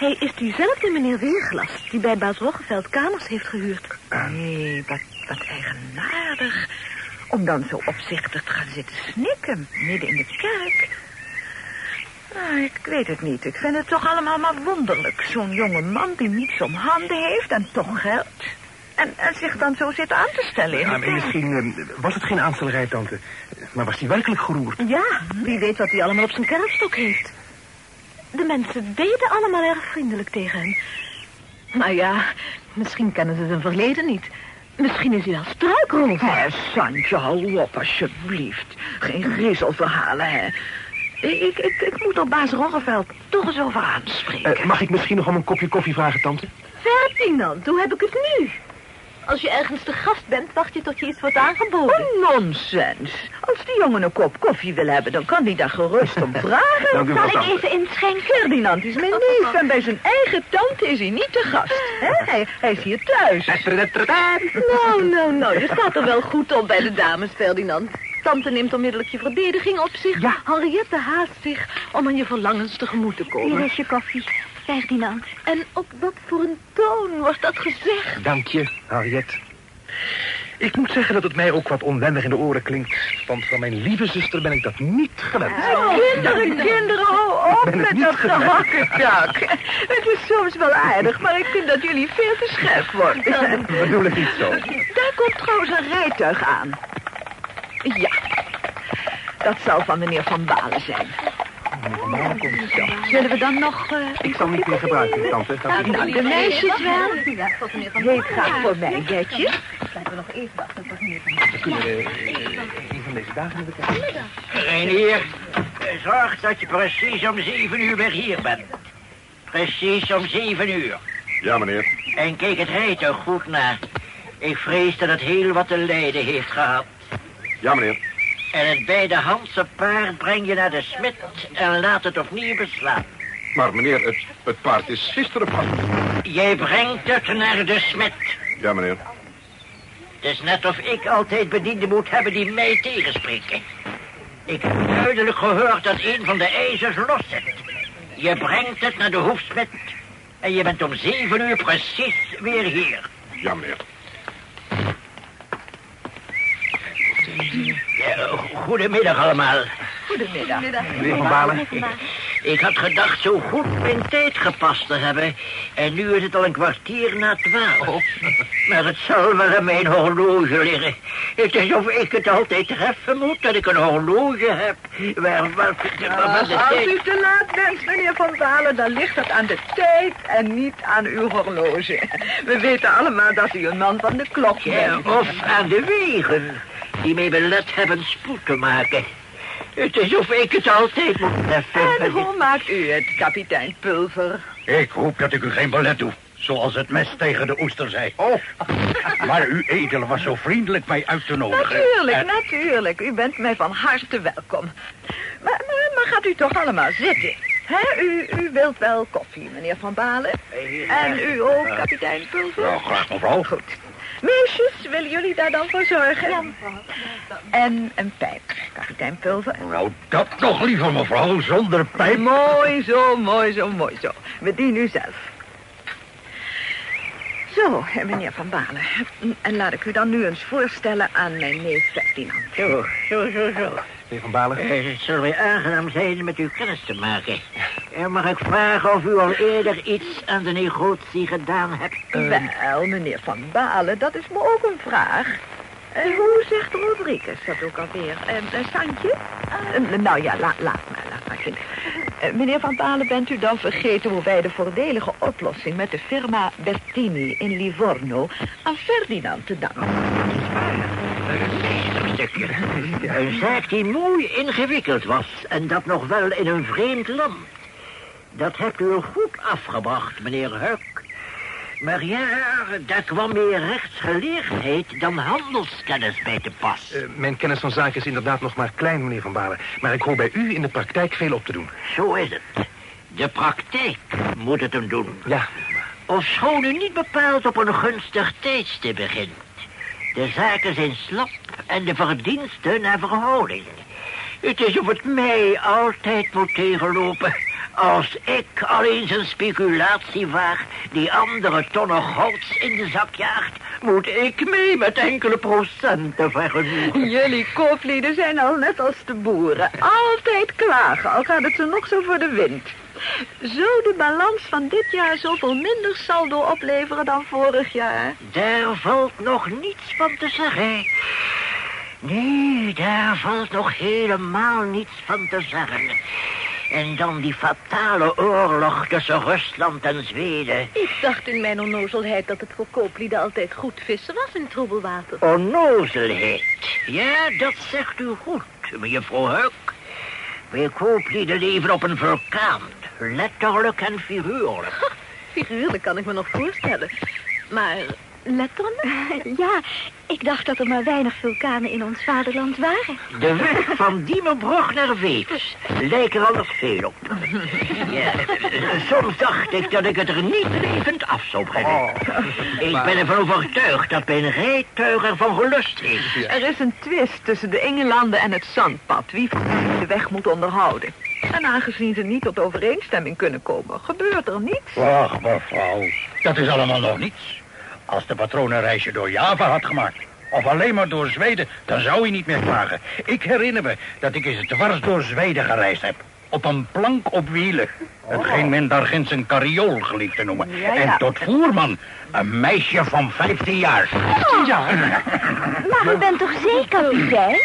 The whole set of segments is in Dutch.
Hij is diezelfde meneer Weerglas die bij Baas Roggeveld kamers heeft gehuurd. Nee, wat, wat eigenaardig. Om dan zo opzichtig te gaan zitten snikken, midden in de kerk. Nou, ik weet het niet. Ik vind het toch allemaal maar wonderlijk. Zo'n jonge man die niets om handen heeft en toch geld. En, en zich dan zo zit aan te stellen in Ja, maar misschien eh, was het geen aanstellerij, tante. Maar was hij werkelijk geroerd? Ja, wie weet wat hij allemaal op zijn kerfstok heeft. De mensen deden allemaal erg vriendelijk tegen hem. Maar ja, misschien kennen ze zijn verleden niet. Misschien is hij wel struikrover. Hé, Santje, hou op alsjeblieft. Geen griezelverhalen, hè. Ik, ik, ik moet op baas Roggeveld toch eens over aanspreken. Eh, mag ik misschien nog om een kopje koffie vragen, tante? Ferdinand, hoe heb ik het nu? Als je ergens te gast bent, wacht je tot je iets wordt aangeboden. Oh, nonsens. Als die jongen een kop koffie wil hebben, dan kan hij daar gerust om vragen. Dank u wel, Zal ik even inschenken? Ferdinand is mijn neef en bij zijn eigen tante is hij niet te gast. Hè? Hij, hij is hier thuis. Nou, nou, nou, je staat er wel goed op bij de dames, Ferdinand. Tante neemt onmiddellijk je verdediging op zich. Ja. Henriette haast zich om aan je verlangens tegemoet te komen. Hier is je koffie, Ferdinand. En op wat voor een toon wordt dat gezegd? Dank je, Harriet. Ik moet zeggen dat het mij ook wat onwennig in de oren klinkt. Want van mijn lieve zuster ben ik dat niet gewend. Kinderen, kinderen, hou op met dat gehakketak. Het is soms wel aardig, maar ik vind dat jullie veel te scherp worden. Bedoel ik niet zo. Daar komt trouwens een rijtuig aan. Ja, dat zal van meneer Van Balen zijn. Zullen we dan nog... eh, Ik zal niet meer gebruiken, tante. Dank u. nou, de meisjes wel. Heet graag voor mij, Jetje. We kunnen eh, een van deze dagen even kijken. Reinier, zorg dat je precies om zeven uur weer hier bent. Precies om zeven uur. Ja, meneer. En kijk het rijtuig goed na. Ik vrees dat het heel wat te lijden heeft gehad. Ja, meneer. En het bijdehandse paard breng je naar de smid en laat het opnieuw beslaan. Maar meneer, het, het paard is gisteren pas... Jij brengt het naar de smid. Ja, meneer. Het is net of ik altijd bedienden moet hebben die mij tegenspreken. Ik heb duidelijk gehoord dat een van de ijzers los zit. Je brengt het naar de hoefsmid en je bent om zeven uur precies weer hier. Ja, meneer. Ja, goedemiddag allemaal. Goedemiddag. Meneer Van Balen. Ik had gedacht zo goed mijn tijd gepast te hebben. En nu is het al een kwartier na twaalf. Maar het zal wel aan mijn horloge liggen. Het is of ik het altijd treffen moet dat ik een horloge heb. Waar, waar, waar de Als tijd... u te laat bent, meneer Van Balen, dan ligt het aan de tijd en niet aan uw horloge. We weten allemaal dat u een man van de klok Ja, bent. of aan de wegen die mij belet hebben spoed te maken. Het is of ik het altijd moet treffen. En hoe maakt u het, kapitein Pulver? Ik hoop dat ik u geen belet doe. Zoals het mes tegen de oester zei. Oh. Maar uw edele was zo vriendelijk mij uit te nodigen. Natuurlijk, En- natuurlijk. U bent mij van harte welkom. Maar, maar, maar gaat u toch allemaal zitten? Hè, u, u wilt wel koffie, meneer Van Balen. En u ook, kapitein Pulver? Ja, graag mevrouw. Goed. Meisjes, willen jullie daar dan voor zorgen? En een pijp, kapitein Pulver. Nou, dat nog liever mevrouw, zonder pijp. Mooi zo, mooi zo, mooi zo. Bedien u zelf. Zo, eh, meneer Van Balen. En laat ik u dan nu eens voorstellen aan mijn neef Ferdinand. Zo, zo, zo, zo. Meneer Van Balen. Eh, Het zal weer aangenaam zijn met u kennis te maken. En mag ik vragen of u al eerder iets aan de negotie gedaan hebt? Wel, meneer Van Balen, dat is me ook een vraag. Eh, hoe zegt Rodriguez dat ook alweer? Eh, eh, Santje? Eh, nou ja, la- laat maar, laat maar. Eh, meneer Van Balen, bent u dan vergeten hoe wij de voordelige oplossing met de firma Bertini in Livorno aan Ferdinand te danken? Een zaak die mooi ingewikkeld was en dat nog wel in een vreemd land. Dat hebt u goed afgebracht, meneer Huck. Maar ja, daar kwam meer rechtsgeleerdheid dan handelskennis bij te pas. Eh, mijn kennis van zaken is inderdaad nog maar klein, meneer Van Balen. Maar ik hoor bij u in de praktijk veel op te doen. Zo is het. De praktijk moet het hem doen. Ja, Ofschoon u niet bepaald op een gunstig tijdstip begint. De zaken zijn slap en de verdiensten naar verhouding. Het is of het mij altijd moet tegenlopen. Als ik al eens een speculatie waag die andere tonnen golds in de zak jaagt, moet ik mee met enkele procenten vergenoegen. Jullie kooplieden zijn al net als de boeren. Altijd klagen, al gaat het ze nog zo voor de wind. Zo de balans van dit jaar zoveel minder saldo opleveren dan vorig jaar. Daar valt nog niets van te zeggen. Nee, daar valt nog helemaal niets van te zeggen. En dan die fatale oorlog tussen Rusland en Zweden. Ik dacht in mijn onnozelheid dat het voor kooplieden altijd goed vissen was in troebel water. Onnozelheid. Ja, dat zegt u goed, mevrouw Huck. Wij kooplieden leven op een vulkaan. Letterlijk en figuurlijk. Figuurlijk kan ik me nog voorstellen. Maar letterlijk? Ja, ik dacht dat er maar weinig vulkanen in ons vaderland waren. De weg van Diemerbrug naar Weefs lijkt er anders veel op. Ja, soms dacht ik dat ik het er niet levend af zou brengen. Ik ben ervan overtuigd dat mijn rijtuig ervan gelust heeft. Er is een twist tussen de Engelanden en het zandpad. Wie de weg moet onderhouden. En aangezien ze niet tot overeenstemming kunnen komen, gebeurt er niets. Wacht, mevrouw. Dat is allemaal nog niets. Als de patroon een reisje door Java had gemaakt... of alleen maar door Zweden, dan zou hij niet meer klagen. Ik herinner me dat ik eens dwars door Zweden gereisd heb. Op een plank op wielen. Hetgeen men daar ginds een kariool geliefd te noemen. Ja, ja. En tot voerman een meisje van 15 jaar. Ja. Maar u bent toch zeker kapitein?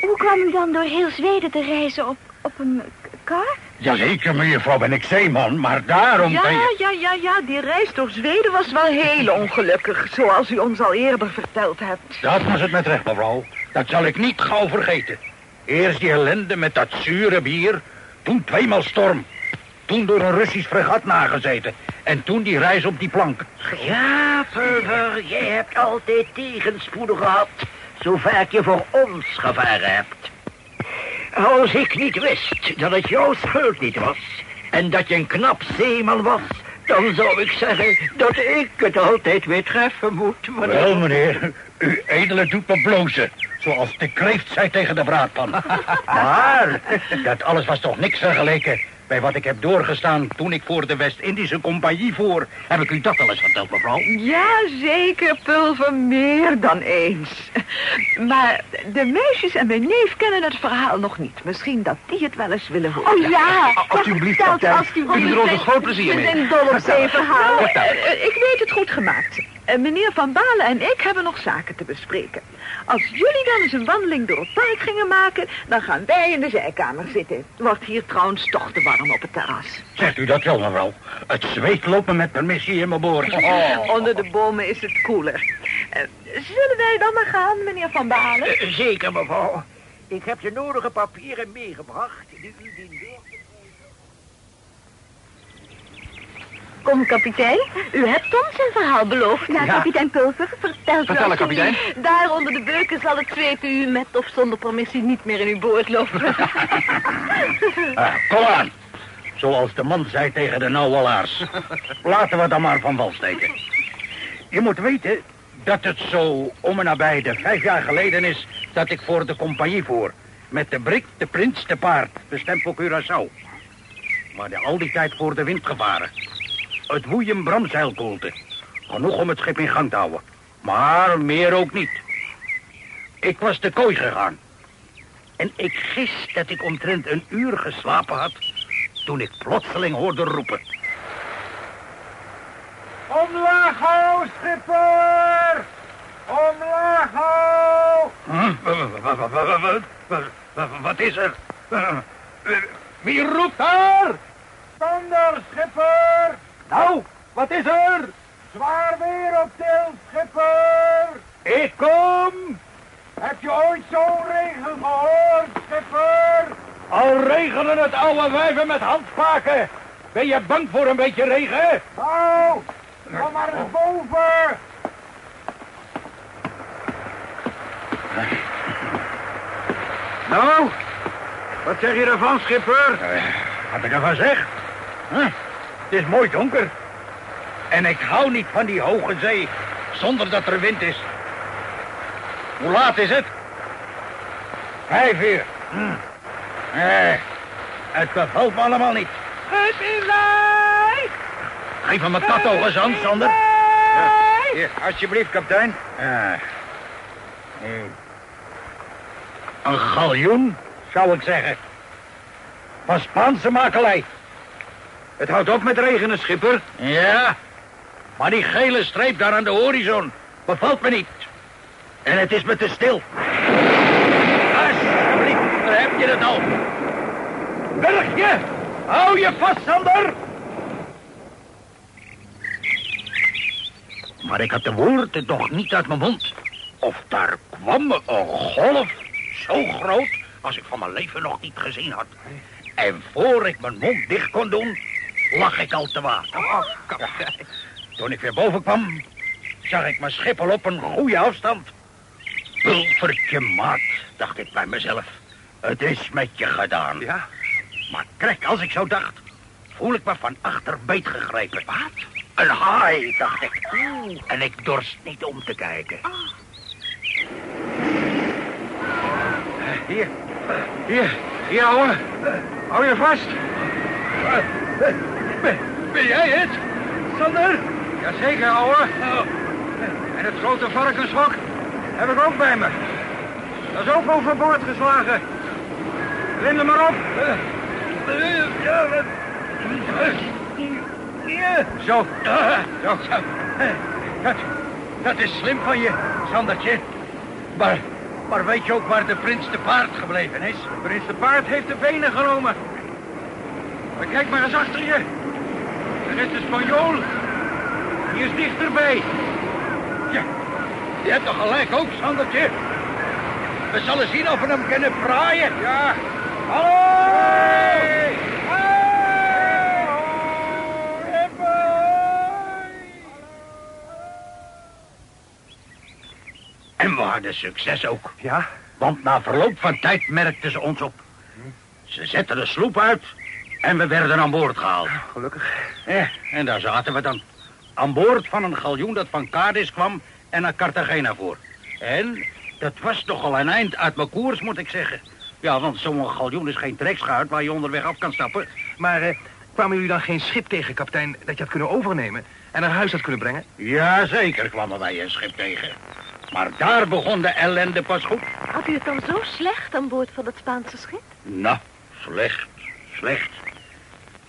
Hoe kwam u dan door heel Zweden te reizen op, op een kar? Jazeker, mevrouw, ben ik zeeman, maar daarom Ja, ben je... ja, ja, ja, die reis door Zweden was wel heel ongelukkig, zoals u ons al eerder verteld hebt. Dat was het met recht, mevrouw. Dat zal ik niet gauw vergeten. Eerst die ellende met dat zure bier. Toen tweemaal storm. Toen door een Russisch fregat nagezeten. En toen die reis op die plank. Ja, Pulver, jij hebt altijd tegenspoeden gehad. Zo vaak je voor ons gevaren hebt. Als ik niet wist dat het jouw schuld niet was... en dat je een knap zeeman was... dan zou ik zeggen dat ik het altijd weer treffen moet. Maar Wel, meneer, uw edele doet me blozen. Zoals de kreeft zei tegen de braadpan. Maar dat alles was toch niks vergeleken bij wat ik heb doorgestaan toen ik voor de West-Indische Compagnie voer. Heb ik u dat al eens verteld, mevrouw? Ja, zeker, Pulver, meer dan eens. Maar de meisjes en mijn neef kennen het verhaal nog niet. Misschien dat die het wel eens willen horen. Oh ja, alsjeblieft, vertel het kapitein. alsjeblieft. U doet er ons een groot plezier We mee. zijn dol op zeeverhaal. Nou, eh, eh, ik weet het goed gemaakt. Eh, meneer Van Balen en ik hebben nog zaken te bespreken. Als jullie dan eens een wandeling door het park gingen maken... dan gaan wij in de zijkamer zitten. Wordt hier trouwens toch te warm op het terras. Zegt u dat wel, mevrouw? Het zweet me met permissie in mijn boord. Oh. Onder de bomen is het koeler. Eh, zullen wij dan maar gaan, meneer Van Balen? Eh, Zeker, mevrouw. Ik heb de nodige papieren meegebracht die u dient door te Kom, kapitein. U hebt ons een verhaal beloofd. Ja, kapitein Pulver, vertel Vertel, het kapitein. Daar onder de beuken zal het zweet u met of zonder permissie niet meer in uw boord lopen. Ah, kom aan. Zoals de man zei tegen de nauwelaars. Laten we dan maar van wal steken. Je moet weten dat het zo om en nabij de vijf jaar geleden is... dat ik voor de compagnie voer. Met de brik, de prins, de paard, bestemd voor Curaçao. Maar de, al die tijd voor de wind gevaren. Het woeien bramzeilkoelte. Genoeg om het schip in gang te houden. Maar meer ook niet. Ik was de kooi gegaan. En ik gis dat ik omtrent een uur geslapen had... toen ik plotseling hoorde roepen. Omlaag, ho, schipper! Omlaag, ho! Huh? Wa- wa- wa- wa- wa- wa- wa- wa- Wat is er? Wie roept daar? Thunder, schipper! Nou, wat is er? Zwaar weer op til, schipper! Ik kom. Heb je ooit zo'n regen gehoord, schipper? Al regenen het oude wijven met handspaken. Ben je bang voor een beetje regen? Nou, kom maar eens boven! Nou, wat zeg je ervan, schipper? wat ik ervan zeg? Huh? Het is mooi donker. En ik hou niet van die hoge zee zonder dat er wind is. Hoe laat is het? Vijf uur. Hm. Eh, het bevalt me allemaal niet. Het is wij! Geef hem een kat aan, Sander. Hier, alsjeblieft, kapitein. Eh. Een galjoen, zou ik zeggen. Van Spaanse makelij. Het houdt op met regenen, schipper. Ja, maar die gele streep daar aan de horizon bevalt me niet. En het is me te stil. Alsjeblieft, daar heb je het al. Berg je! Hou je vast, Sander! Maar ik had de woorden toch niet uit mijn mond. Of daar kwam een golf zo groot als ik van mijn leven nog niet gezien had. En voor ik mijn mond dicht kon doen, lag ik al te water. Toen ik weer boven kwam, zag ik mijn schip al op een goede afstand. Pulvertje maat, dacht ik bij mezelf. Het is met je gedaan. Ja? Maar kijk, als ik zo dacht, voel ik me van achter beet gegrepen. Wat? Een haai, dacht ik. En ik dorst niet om te kijken. Hier. Hier. Hier, ouwe. Hou je vast. Ben, ben jij het? Sander? Jazeker, ouwe. En het grote varkenshok heb ik ook bij me. Dat is ook overboord geslagen. Lim er maar op. Zo. Zo. Dat, dat is slim van je, Sandertje. Maar, maar weet je ook waar de prins te paard gebleven is? Prins de paard heeft de benen genomen. Maar kijk maar eens achter je. Er is de Spanjool. Die is dichterbij. Ja, je hebt toch gelijk ook, Sandertje? We zullen zien of we hem kunnen fraaien. Ja. Hallo! Hey! En we hadden succes ook. Ja? Want na verloop van tijd merkten ze ons op. Ze zetten de sloep uit en we werden aan boord gehaald. Gelukkig. Eh, en daar zaten we dan. Aan boord van een galjoen dat van Cadiz kwam en naar Cartagena voor. En dat was nogal een eind uit mijn koers, moet ik zeggen. Ja, want zo'n galjoen is geen trekschuit waar je onderweg af kan stappen. Maar eh, kwamen jullie dan geen schip tegen, kapitein, dat je had kunnen overnemen en naar huis had kunnen brengen? Ja, zeker kwamen wij een schip tegen. Maar daar begon de ellende pas goed. Had u het dan zo slecht aan boord van het Spaanse schip? Nou, slecht, slecht.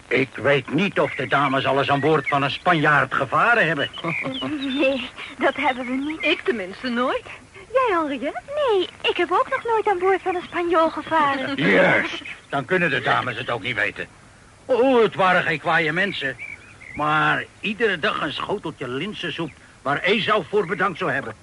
Ik weet niet of de dames alles aan boord van een Spanjaard gevaren hebben. Nee, dat hebben we niet. Ik tenminste nooit. Jij, Henriette? Nee, ik heb ook nog nooit aan boord van een Spanjool gevaren. Juist, dan kunnen de dames het ook niet weten. Oh, het waren geen kwaaie mensen. Maar iedere dag een schoteltje linzensoep waar Esau voor bedankt zou hebben.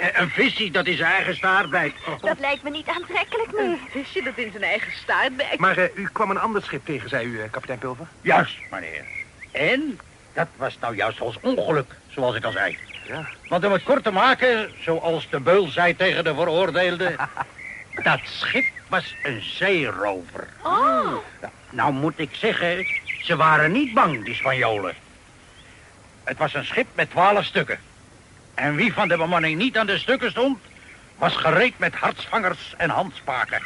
En Een visje dat in zijn eigen staart bijt. Dat lijkt me niet aantrekkelijk meer. Een visje dat in zijn eigen staart bijt. Maar eh, u kwam een ander schip tegen, zei u, eh, kapitein Pulver? Juist, meneer. En dat was nou juist als ongeluk, zoals ik al zei. Ja. Want om het kort te maken, zoals de beul zei tegen de veroordeelde... dat schip was een zeerover. Oh, Nou moet ik zeggen, ze waren niet bang, die Spanjolen. Het was een schip met twaalf stukken. En wie van de bemanning niet aan de stukken stond... was gereed met hartsvangers en handspaken.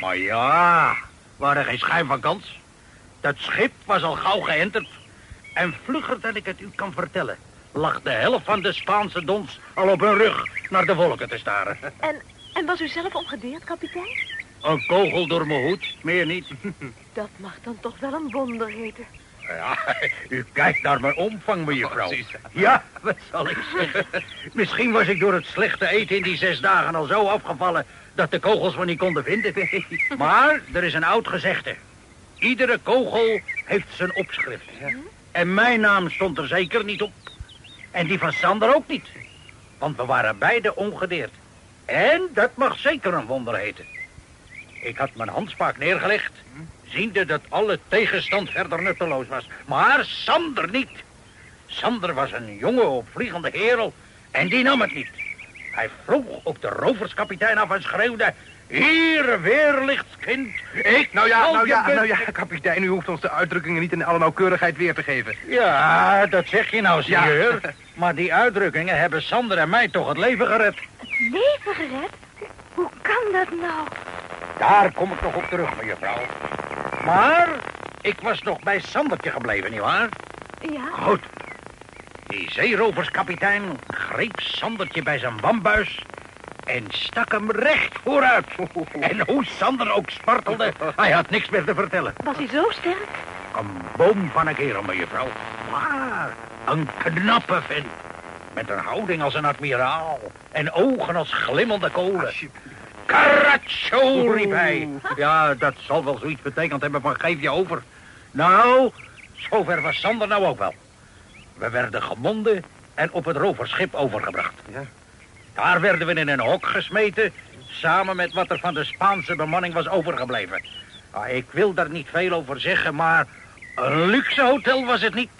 Maar ja, waren geen schijn van kans. Dat schip was al gauw geënterd. En vlugger dan ik het u kan vertellen... lag de helft van de Spaanse dons al op hun rug naar de wolken te staren. en, en was u zelf ongedeerd, kapitein? Een kogel door mijn hoed, meer niet. Dat mag dan toch wel een wonder heten. Ja, u kijkt naar mijn omvang, mevrouw. Precies. Ja, wat zal ik zeggen? Misschien was ik door het slechte eten in die zes dagen al zo afgevallen... dat de kogels me niet konden vinden. Maar er is een oud gezegde. Iedere kogel heeft zijn opschrift. En mijn naam stond er zeker niet op. En die van Sander ook niet. Want we waren beide ongedeerd. En dat mag zeker een wonder heten. Ik had mijn handspaak neergelegd, ziende dat alle tegenstand verder nutteloos was. Maar Sander niet. Sander was een jonge opvliegende kerel en die nam het niet. Hij vroeg op de roverskapitein af en schreeuwde... Hier, weerlichtskind, ik Nou ja, nou je ja, nou ja, kapitein, u hoeft ons de uitdrukkingen niet in alle nauwkeurigheid weer te geven. Ja, dat zeg je nou, Ja. senor. Maar die uitdrukkingen hebben Sander en mij toch het leven gered. Leven gered? Hoe kan dat nou? Daar kom ik nog op terug, mevrouw. Maar ik was nog bij Sandertje gebleven, nietwaar? Ja. Goed. Die zeeroverskapitein greep Sandertje bij zijn wambuis en stak hem recht vooruit. En hoe Sander ook spartelde, hij had niks meer te vertellen. Was hij zo sterk? Een boom van een kerel, mevrouw. Maar een knappe vent. Met een houding als een admiraal. En ogen als glimmende kolen. Caraccio, riep hij. Ja, dat zal wel zoiets betekend hebben van geef je over. Nou, zover was Sander nou ook wel. We werden gemonden en op het roverschip overgebracht. Ja. Daar werden we in een hok gesmeten... samen met wat er van de Spaanse bemanning was overgebleven. Ah, ik wil daar niet veel over zeggen, maar... een luxe hotel was het niet.